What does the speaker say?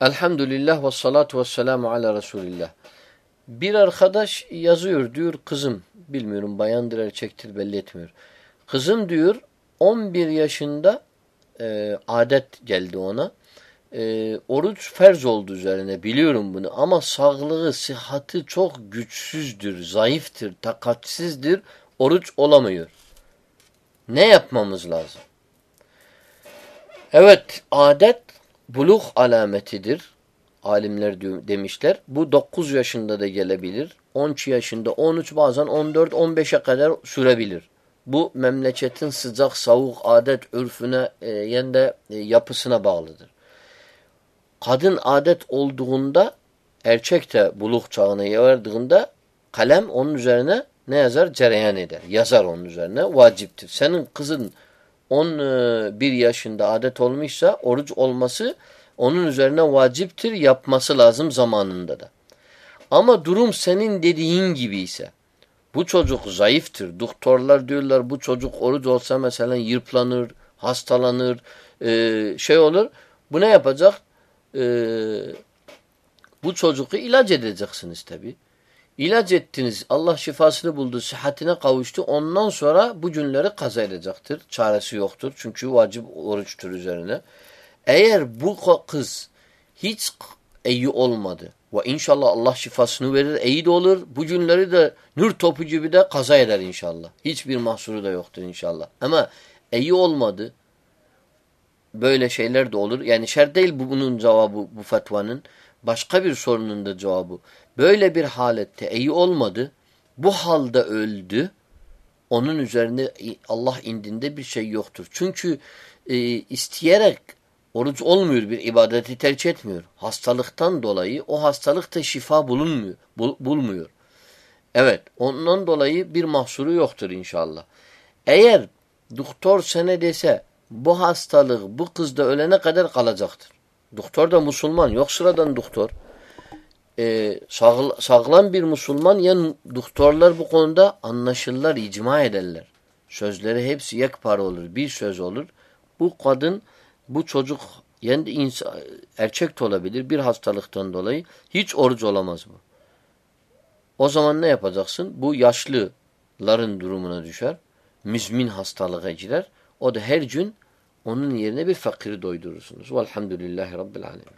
Elhamdülillah ve salatu ve selamu ala Resulillah. Bir arkadaş yazıyor diyor kızım bilmiyorum bayandır erkektir belli etmiyor. Kızım diyor 11 yaşında e, adet geldi ona. E, oruç ferz oldu üzerine biliyorum bunu ama sağlığı, sıhhati çok güçsüzdür, zayıftır, takatsizdir. Oruç olamıyor. Ne yapmamız lazım? Evet adet buluh alametidir. Alimler demişler. Bu 9 yaşında da gelebilir. 12 yaşında, 13 bazen 14, 15'e kadar sürebilir. Bu memleketin sıcak, soğuk, adet, ürfüne, e, yende e, yapısına bağlıdır. Kadın adet olduğunda, erkek de buluh çağına vardığında kalem onun üzerine ne yazar? Cereyan eder. Yazar onun üzerine. Vaciptir. Senin kızın 11 yaşında adet olmuşsa oruç olması onun üzerine vaciptir. Yapması lazım zamanında da. Ama durum senin dediğin gibi ise bu çocuk zayıftır. Doktorlar diyorlar bu çocuk oruç olsa mesela yırplanır, hastalanır, e, şey olur. Bu ne yapacak? E, bu çocuğu ilaç edeceksiniz tabi. İlaç ettiniz. Allah şifasını buldu. Sıhhatine kavuştu. Ondan sonra bu günleri kaza edecektir. Çaresi yoktur. Çünkü vacip oruçtur üzerine. Eğer bu kız hiç iyi olmadı ve inşallah Allah şifasını verir, iyi de olur. Bu günleri de nür topu gibi de kaza eder inşallah. Hiçbir mahsuru da yoktur inşallah. Ama iyi olmadı. Böyle şeyler de olur. Yani şer değil bu bunun cevabı bu fetvanın. Başka bir sorunun da cevabı. Böyle bir halette iyi olmadı. Bu halde öldü. Onun üzerine Allah indinde bir şey yoktur. Çünkü e, isteyerek oruç olmuyor bir ibadeti tercih etmiyor. Hastalıktan dolayı o hastalıkta şifa bulunmuyor, bul, bulmuyor. Evet ondan dolayı bir mahsuru yoktur inşallah. Eğer doktor sana dese bu hastalık bu kızda ölene kadar kalacaktır. Doktor da Müslüman yok sıradan doktor e, sağlam bir Müslüman yani doktorlar bu konuda anlaşırlar, icma ederler. Sözleri hepsi yekpare olur. Bir söz olur. Bu kadın, bu çocuk yani insan, erkek de olabilir bir hastalıktan dolayı. Hiç oruç olamaz bu. O zaman ne yapacaksın? Bu yaşlıların durumuna düşer. Müzmin hastalığa girer. O da her gün onun yerine bir fakiri doydurursunuz. Velhamdülillahi Rabbil Alemin.